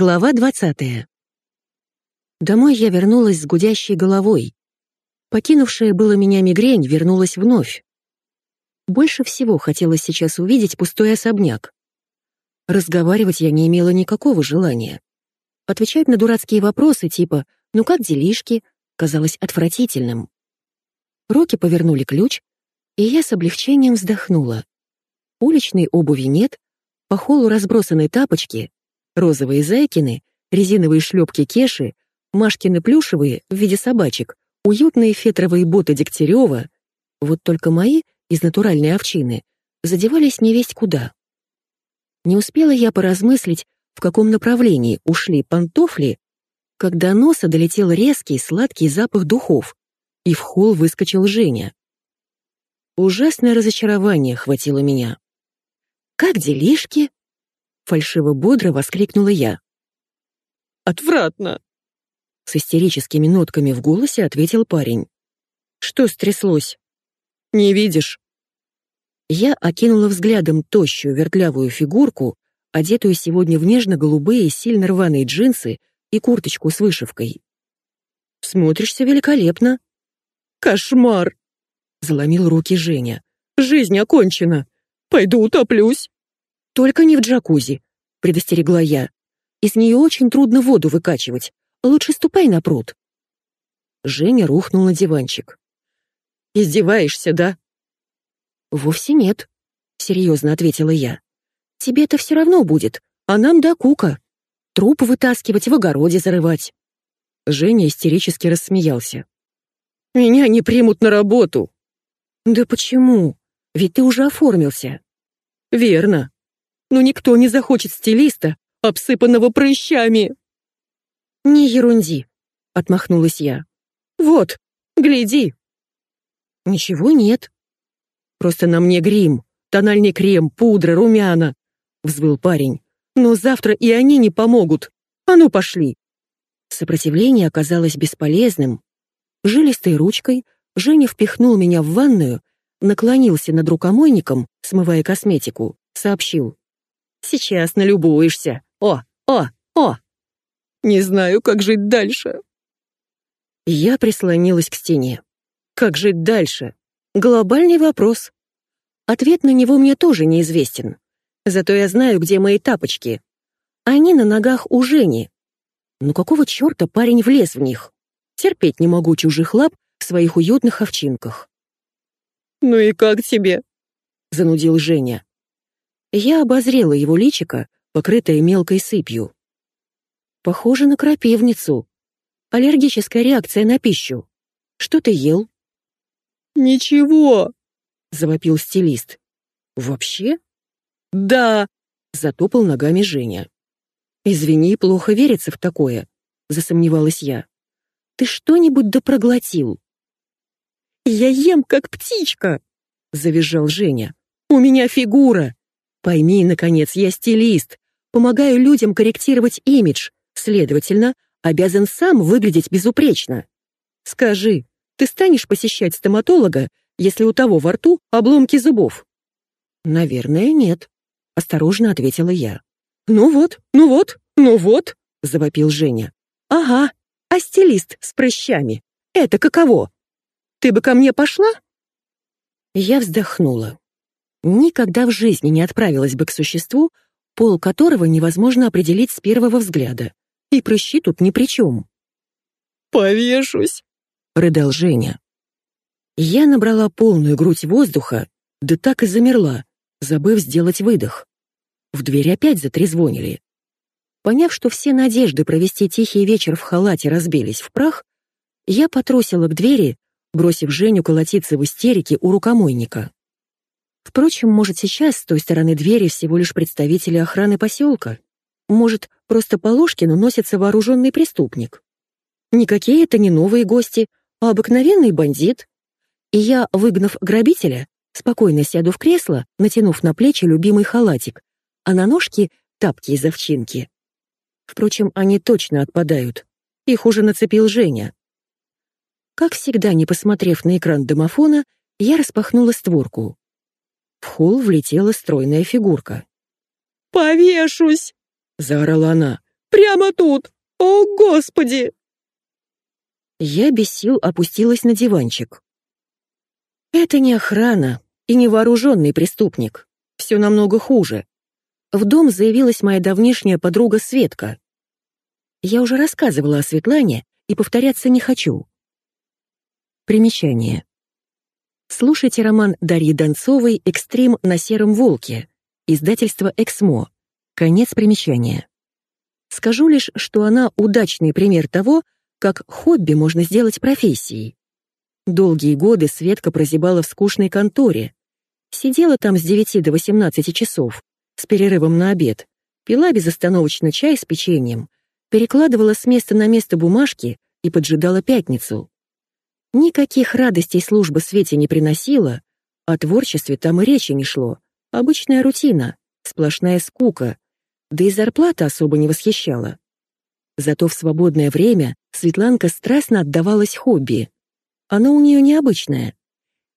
Глава 20. Домой я вернулась с гудящей головой. Покинувшая было меня мигрень вернулась вновь. Больше всего хотелось сейчас увидеть пустой особняк. Разговаривать я не имела никакого желания. Отвечать на дурацкие вопросы типа «ну как делишки?» казалось отвратительным. Руки повернули ключ, и я с облегчением вздохнула. Уличной обуви нет, по холу разбросаны тапочки, розовые зайкины, резиновые шлепки Кеши, Машкины плюшевые в виде собачек, уютные фетровые боты Дегтярева, вот только мои, из натуральной овчины, задевались невесть куда. Не успела я поразмыслить, в каком направлении ушли пантофли, когда носа долетел резкий сладкий запах духов, и в холл выскочил Женя. Ужасное разочарование хватило меня. «Как делишки?» — фальшиво-бодро воскликнула я. «Отвратно!» С истерическими нотками в голосе ответил парень. «Что стряслось?» «Не видишь?» Я окинула взглядом тощую вертлявую фигурку, одетую сегодня в нежно-голубые сильно рваные джинсы и курточку с вышивкой. «Смотришься великолепно». «Кошмар!» — заломил руки Женя. «Жизнь окончена. Пойду утоплюсь». «Только не в джакузи», — предостерегла я. «Из нее очень трудно воду выкачивать. Лучше ступай на пруд». Женя рухнул на диванчик. «Издеваешься, да?» «Вовсе нет», — серьезно ответила я. «Тебе-то все равно будет, а нам да кука. Труп вытаскивать, в огороде зарывать». Женя истерически рассмеялся. «Меня не примут на работу». «Да почему? Ведь ты уже оформился». «Верно. Но никто не захочет стилиста, обсыпанного прыщами». «Не ерунди», — отмахнулась я. «Вот, гляди». «Ничего нет». «Просто на мне грим, тональный крем, пудра, румяна», — взвыл парень. «Но завтра и они не помогут. А ну, пошли». Сопротивление оказалось бесполезным. Жилистой ручкой Женя впихнул меня в ванную, наклонился над рукомойником, смывая косметику, сообщил. «Сейчас налюбуешься. О, о, о!» «Не знаю, как жить дальше». Я прислонилась к стене. Как жить дальше? Глобальный вопрос. Ответ на него мне тоже неизвестен. Зато я знаю, где мои тапочки. Они на ногах у Жени. Но какого черта парень влез в них? Терпеть не могу чужих лап в своих уютных овчинках. «Ну и как тебе?» — занудил Женя. Я обозрела его личико, покрытое мелкой сыпью. Похоже на крапивницу. Аллергическая реакция на пищу. Что ты ел? «Ничего!» — завопил стилист. «Вообще?» «Да!» — затопал ногами Женя. «Извини, плохо верится в такое», — засомневалась я. «Ты что-нибудь допроглотил?» «Я ем, как птичка!» — завизжал Женя. «У меня фигура! Пойми, наконец, я стилист, помогаю людям корректировать имидж, следовательно, обязан сам выглядеть безупречно. Скажи, ты станешь посещать стоматолога, если у того во рту обломки зубов?» «Наверное, нет», — осторожно ответила я. «Ну вот, ну вот, ну вот», — завопил Женя. «Ага, а стилист с прыщами — это каково? Ты бы ко мне пошла?» Я вздохнула. Никогда в жизни не отправилась бы к существу, пол которого невозможно определить с первого взгляда. И прыщи тут ни при чем. «Повешусь», — рыдал Женя. Я набрала полную грудь воздуха, да так и замерла, забыв сделать выдох. В дверь опять затрезвонили. Поняв, что все надежды провести тихий вечер в халате разбились в прах, я потрусила к двери, бросив Женю колотиться в истерике у рукомойника. Впрочем, может, сейчас с той стороны двери всего лишь представители охраны поселка? Может, просто по Ложкину носится вооруженный преступник? Никакие это не новые гости, а обыкновенный бандит. И я, выгнав грабителя, спокойно сяду в кресло, натянув на плечи любимый халатик, а на ножки — тапки из овчинки. Впрочем, они точно отпадают. Их уже нацепил Женя. Как всегда, не посмотрев на экран домофона, я распахнула створку. В холл влетела стройная фигурка. «Повешусь!» — заорала она. Прямо тут! О, Господи!» Я без сил опустилась на диванчик. Это не охрана и не вооруженный преступник. Все намного хуже. В дом заявилась моя давнишняя подруга Светка. Я уже рассказывала о Светлане и повторяться не хочу. Примечание. Слушайте роман Дарьи Донцовой «Экстрим на сером волке», издательство «Эксмо». Конец примечания. Скажу лишь, что она удачный пример того, как хобби можно сделать профессией. Долгие годы Светка прозябала в скучной конторе. Сидела там с 9 до 18 часов, с перерывом на обед, пила безостановочно чай с печеньем, перекладывала с места на место бумажки и поджидала пятницу. Никаких радостей служба Свете не приносила, о творчестве там и речи не шло. Обычная рутина, сплошная скука, да и зарплата особо не восхищала. Зато в свободное время Светланка страстно отдавалась хобби. Оно у нее необычное.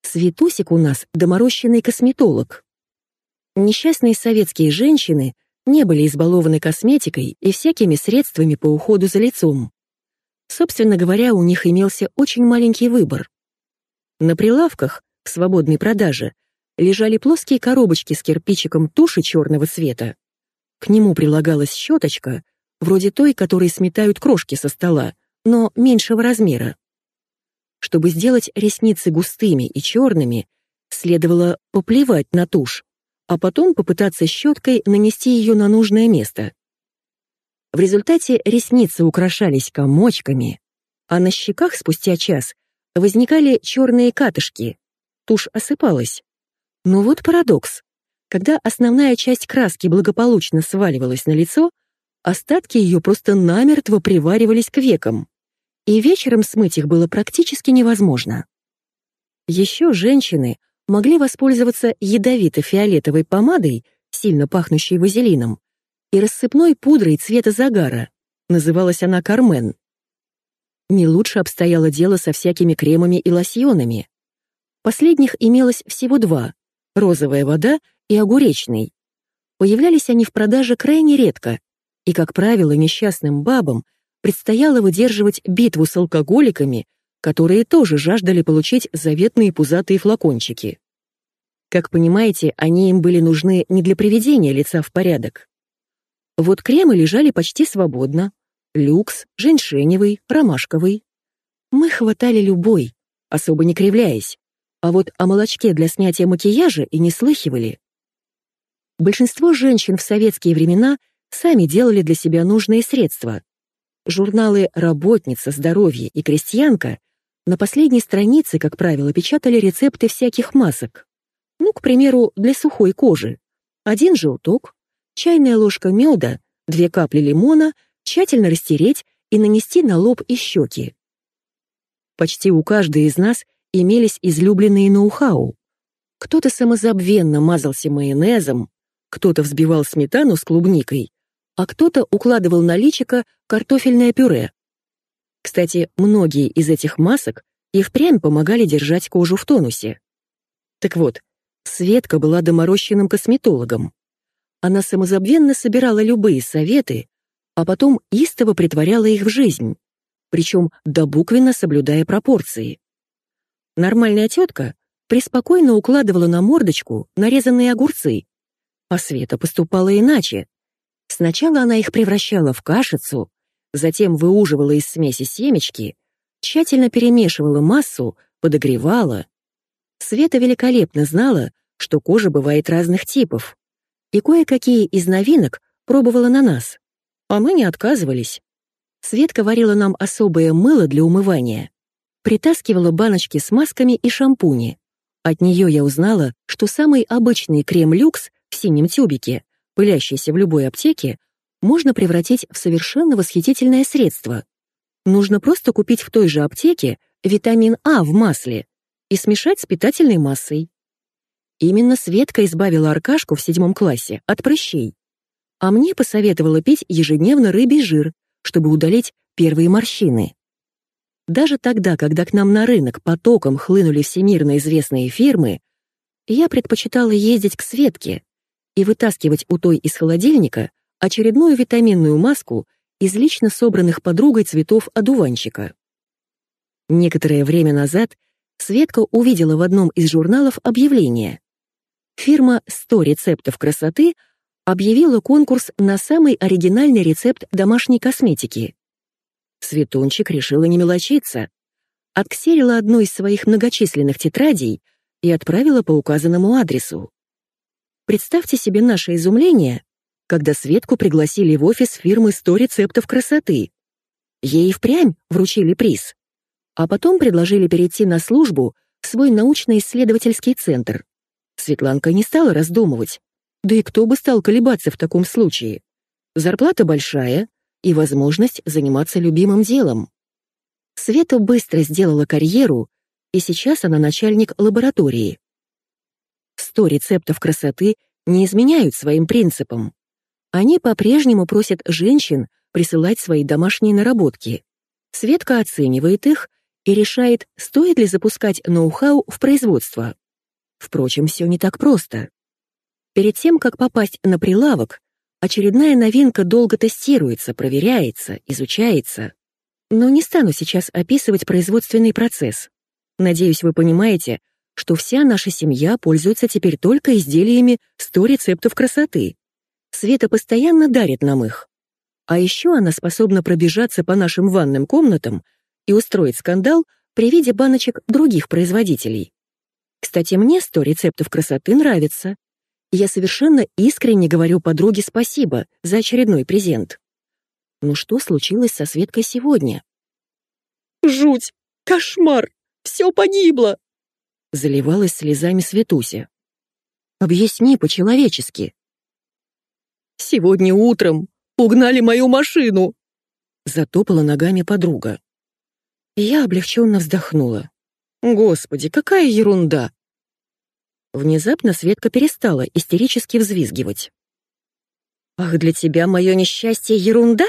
Светусик у нас доморощенный косметолог. Несчастные советские женщины не были избалованы косметикой и всякими средствами по уходу за лицом. Собственно говоря, у них имелся очень маленький выбор. На прилавках, в свободной продаже, лежали плоские коробочки с кирпичиком туши черного цвета. К нему прилагалась щеточка, вроде той, которой сметают крошки со стола, но меньшего размера. Чтобы сделать ресницы густыми и черными, следовало поплевать на тушь, а потом попытаться щеткой нанести ее на нужное место. В результате ресницы украшались комочками, а на щеках спустя час возникали черные катышки, тушь осыпалась. Но вот парадокс. Когда основная часть краски благополучно сваливалась на лицо, Остатки ее просто намертво приваривались к векам, и вечером смыть их было практически невозможно. Еще женщины могли воспользоваться ядовито-фиолетовой помадой, сильно пахнущей вазелином, и рассыпной пудрой цвета загара. Называлась она Кармен. Не лучше обстояло дело со всякими кремами и лосьонами. Последних имелось всего два — розовая вода и огуречный. Появлялись они в продаже крайне редко и, как правило, несчастным бабам предстояло выдерживать битву с алкоголиками, которые тоже жаждали получить заветные пузатые флакончики. Как понимаете, они им были нужны не для приведения лица в порядок. Вот кремы лежали почти свободно. Люкс, женьшеневый, ромашковый. Мы хватали любой, особо не кривляясь, а вот о молочке для снятия макияжа и не слыхивали. Большинство женщин в советские времена — сами делали для себя нужные средства. Журналы «Работница», «Здоровье» и «Крестьянка» на последней странице, как правило, печатали рецепты всяких масок. Ну, к примеру, для сухой кожи. Один желток, чайная ложка меда, две капли лимона, тщательно растереть и нанести на лоб и щеки. Почти у каждой из нас имелись излюбленные ноу-хау. Кто-то самозабвенно мазался майонезом, кто-то взбивал сметану с клубникой, а кто-то укладывал на личико картофельное пюре. Кстати, многие из этих масок и впрямь помогали держать кожу в тонусе. Так вот, Светка была доморощенным косметологом. Она самозабвенно собирала любые советы, а потом истово притворяла их в жизнь, причем добуквенно соблюдая пропорции. Нормальная тетка преспокойно укладывала на мордочку нарезанные огурцы, а Света поступала иначе, Сначала она их превращала в кашицу, затем выуживала из смеси семечки, тщательно перемешивала массу, подогревала. Света великолепно знала, что кожа бывает разных типов, и кое-какие из новинок пробовала на нас, а мы не отказывались. Светка варила нам особое мыло для умывания, притаскивала баночки с масками и шампуни. От нее я узнала, что самый обычный крем «Люкс» в синем тюбике пылящийся в любой аптеке, можно превратить в совершенно восхитительное средство. Нужно просто купить в той же аптеке витамин А в масле и смешать с питательной массой. Именно Светка избавила Аркашку в седьмом классе от прыщей. А мне посоветовала пить ежедневно рыбий жир, чтобы удалить первые морщины. Даже тогда, когда к нам на рынок потоком хлынули всемирно известные фирмы, я предпочитала ездить к Светке, и вытаскивать у той из холодильника очередную витаминную маску из лично собранных подругой цветов одуванчика. Некоторое время назад Светка увидела в одном из журналов объявление. Фирма «100 рецептов красоты» объявила конкурс на самый оригинальный рецепт домашней косметики. Светунчик решила не мелочиться. Отксерила одну из своих многочисленных тетрадей и отправила по указанному адресу. Представьте себе наше изумление, когда Светку пригласили в офис фирмы «100 рецептов красоты». Ей впрямь вручили приз а потом предложили перейти на службу в свой научно-исследовательский центр. Светланка не стала раздумывать. Да и кто бы стал колебаться в таком случае? Зарплата большая и возможность заниматься любимым делом. Света быстро сделала карьеру, и сейчас она начальник лаборатории. Сто рецептов красоты не изменяют своим принципам. Они по-прежнему просят женщин присылать свои домашние наработки. Светка оценивает их и решает, стоит ли запускать ноу-хау в производство. Впрочем, все не так просто. Перед тем, как попасть на прилавок, очередная новинка долго тестируется, проверяется, изучается. Но не стану сейчас описывать производственный процесс. Надеюсь, вы понимаете, что вся наша семья пользуется теперь только изделиями 100 рецептов красоты. Света постоянно дарит нам их. А еще она способна пробежаться по нашим ванным комнатам и устроить скандал при виде баночек других производителей. Кстати, мне 100 рецептов красоты нравится. Я совершенно искренне говорю подруге спасибо за очередной презент. Ну что случилось со Светкой сегодня? «Жуть! Кошмар! Все погибло!» Заливалась слезами Светуся. «Объясни по-человечески». «Сегодня утром угнали мою машину!» Затопала ногами подруга. Я облегченно вздохнула. Господи, какая ерунда! Внезапно Светка перестала истерически взвизгивать. «Ах, для тебя мое несчастье ерунда?»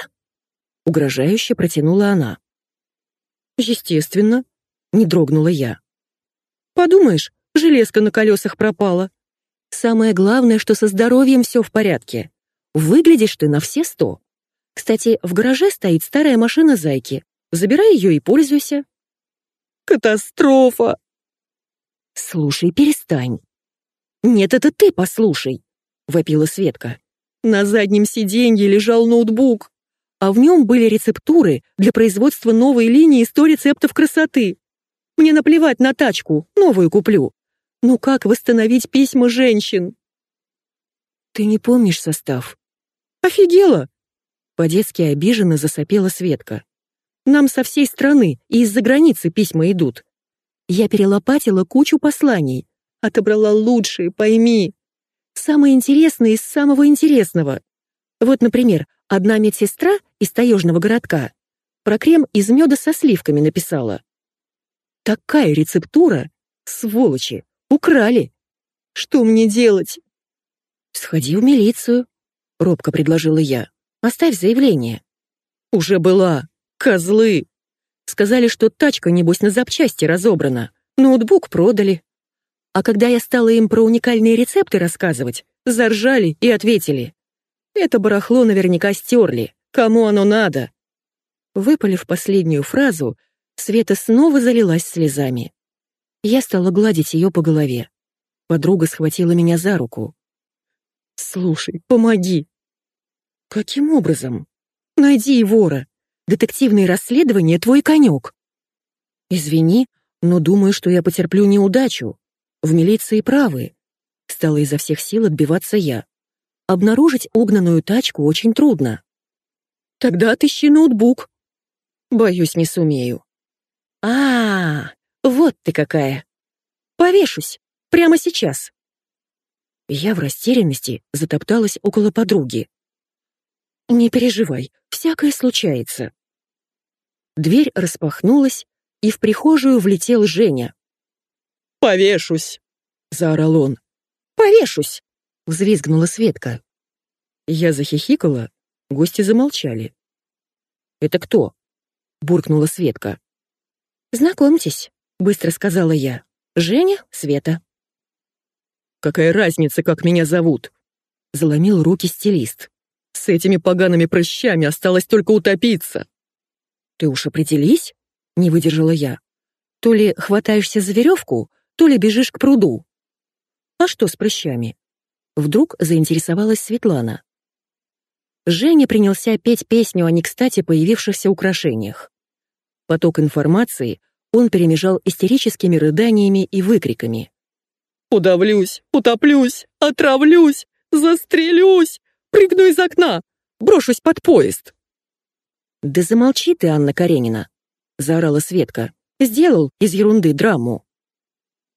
Угрожающе протянула она. «Естественно», — не дрогнула я. «Подумаешь, железка на колесах пропала. Самое главное, что со здоровьем все в порядке. Выглядишь ты на все сто. Кстати, в гараже стоит старая машина Зайки. Забирай ее и пользуйся». «Катастрофа!» «Слушай, перестань». «Нет, это ты послушай», — вопила Светка. На заднем сиденье лежал ноутбук, а в нем были рецептуры для производства новой линии 100 рецептов красоты. Мне наплевать на тачку, новую куплю. Ну как восстановить письма женщин? Ты не помнишь состав? Офигела! По-детски обиженно засопела Светка. Нам со всей страны и из-за границы письма идут. Я перелопатила кучу посланий, отобрала лучшие, пойми. Самые интересные из самого интересного. Вот, например, одна медсестра из таежного городка про крем из меда со сливками написала. Такая рецептура, сволочи, украли. Что мне делать? Сходи в милицию, робко предложила я. Оставь заявление. Уже была, Козлы! Сказали, что тачка, небось, на запчасти разобрана. Ноутбук продали. А когда я стала им про уникальные рецепты рассказывать, заржали и ответили. Это барахло наверняка стерли. Кому оно надо? Выпалив последнюю фразу, Света снова залилась слезами. Я стала гладить ее по голове. Подруга схватила меня за руку. «Слушай, помоги!» «Каким образом?» «Найди вора. Детективные расследования — твой конек. Извини, но думаю, что я потерплю неудачу. В милиции правы. Стала изо всех сил отбиваться я. Обнаружить угнанную тачку очень трудно. Тогда отыщи ноутбук. Боюсь, не сумею. А, -а, а, вот ты какая. Повешусь. Прямо сейчас. Я в растерянности затопталась около подруги. Не переживай, всякое случается. Дверь распахнулась, и в прихожую влетел Женя. «Повешусь!» — заорал он. «Повешусь!» — взвизгнула Светка. Я захихикала, гости замолчали. «Это кто?» — буркнула Светка. «Знакомьтесь», — быстро сказала я. «Женя, Света». «Какая разница, как меня зовут?» — заломил руки стилист. С этими погаными прыщами осталось только утопиться. Ты уж определись, не выдержала я. То ли хватаешься за веревку, то ли бежишь к пруду. А что с прыщами? Вдруг заинтересовалась Светлана. Женя принялся петь песню о не кстати появившихся украшениях. Поток информации он перемежал истерическими рыданиями и выкриками. «Удавлюсь, утоплюсь, отравлюсь, застрелюсь, прыгну из окна, брошусь под поезд!» «Да замолчи ты, Анна Каренина!» — заорала Светка. «Сделал из ерунды драму!»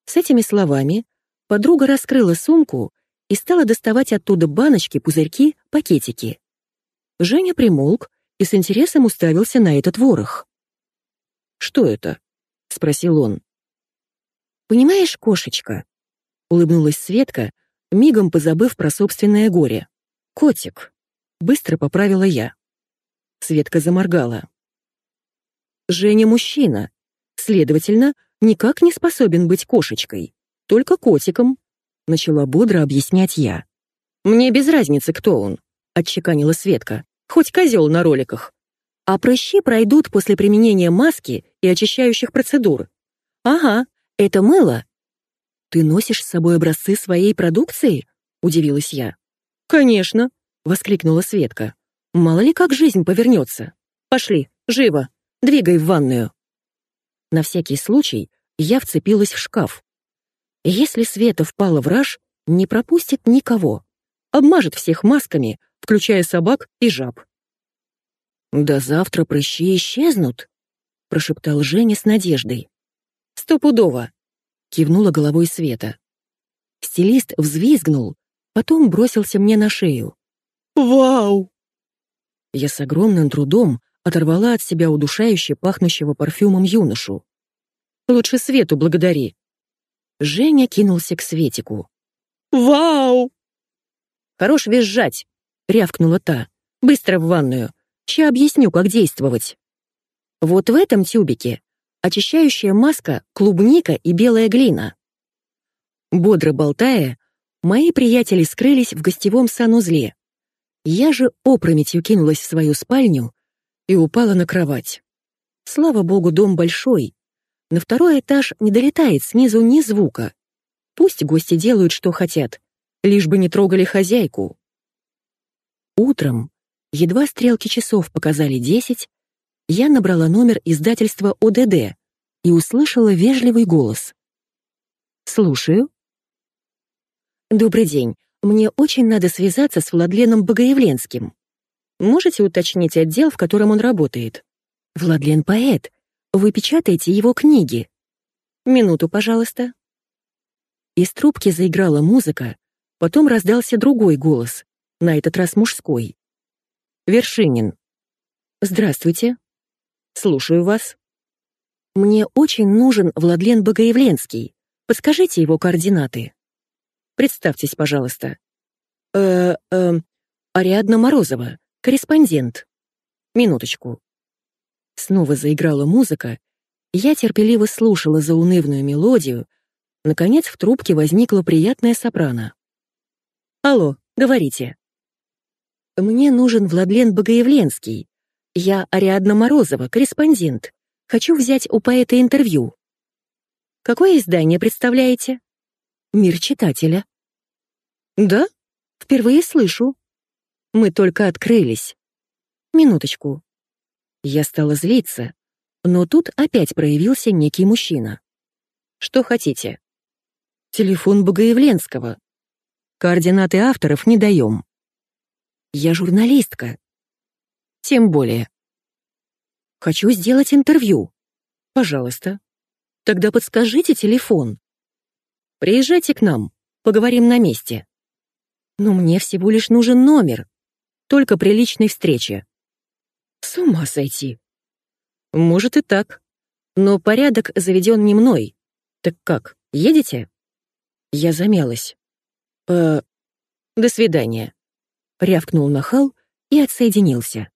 С этими словами подруга раскрыла сумку и стала доставать оттуда баночки, пузырьки, пакетики. Женя примолк и с интересом уставился на этот ворох. «Что это?» — спросил он. «Понимаешь, кошечка?» — улыбнулась Светка, мигом позабыв про собственное горе. «Котик!» — быстро поправила я. Светка заморгала. «Женя мужчина, следовательно, никак не способен быть кошечкой, только котиком», — начала бодро объяснять я. «Мне без разницы, кто он отчеканила Светка. «Хоть козел на роликах. А прыщи пройдут после применения маски и очищающих процедур. Ага, это мыло. Ты носишь с собой образцы своей продукции? Удивилась я. Конечно, воскликнула Светка. Мало ли как жизнь повернется. Пошли, живо, двигай в ванную. На всякий случай я вцепилась в шкаф. Если Света впала в раж, не пропустит никого. Обмажет всех масками, включая собак и жаб. «До завтра прыщи исчезнут», — прошептал Женя с надеждой. «Стопудово», — кивнула головой Света. Стилист взвизгнул, потом бросился мне на шею. «Вау!» Я с огромным трудом оторвала от себя удушающе пахнущего парфюмом юношу. «Лучше Свету благодари». Женя кинулся к Светику. «Вау!» «Хорош визжать!» — рявкнула та. «Быстро в ванную. Ща объясню, как действовать». Вот в этом тюбике очищающая маска, клубника и белая глина. Бодро болтая, мои приятели скрылись в гостевом санузле. Я же опрометью кинулась в свою спальню и упала на кровать. Слава богу, дом большой. На второй этаж не долетает снизу ни звука. Пусть гости делают, что хотят, лишь бы не трогали хозяйку. Утром, едва стрелки часов показали десять, я набрала номер издательства ОДД и услышала вежливый голос. «Слушаю». «Добрый день. Мне очень надо связаться с Владленом Богоявленским. Можете уточнить отдел, в котором он работает? Владлен — поэт. Вы печатаете его книги. Минуту, пожалуйста». Из трубки заиграла музыка, потом раздался другой голос, на этот раз мужской. Вершинин. Здравствуйте. Слушаю вас. Мне очень нужен Владлен Богоявленский. Подскажите его координаты. Представьтесь, пожалуйста. Э, э, Ариадна Морозова, корреспондент. Минуточку. Снова заиграла музыка, я терпеливо слушала заунывную мелодию. Наконец в трубке возникла приятная сопрано. «Алло, говорите». «Мне нужен Владлен Богоявленский. Я Ариадна Морозова, корреспондент. Хочу взять у поэта интервью». «Какое издание представляете?» «Мир читателя». «Да? Впервые слышу». «Мы только открылись». «Минуточку». Я стала злиться, но тут опять проявился некий мужчина. «Что хотите?» «Телефон Богоявленского. Координаты авторов не даем». Я журналистка. Тем более. Хочу сделать интервью. Пожалуйста. Тогда подскажите телефон. Приезжайте к нам, поговорим на месте. Но мне всего лишь нужен номер. Только при личной встрече. С ума сойти. Может и так. Но порядок заведен не мной. Так как, едете? Я замялась. Э, до свидания рявкнул нахал и отсоединился.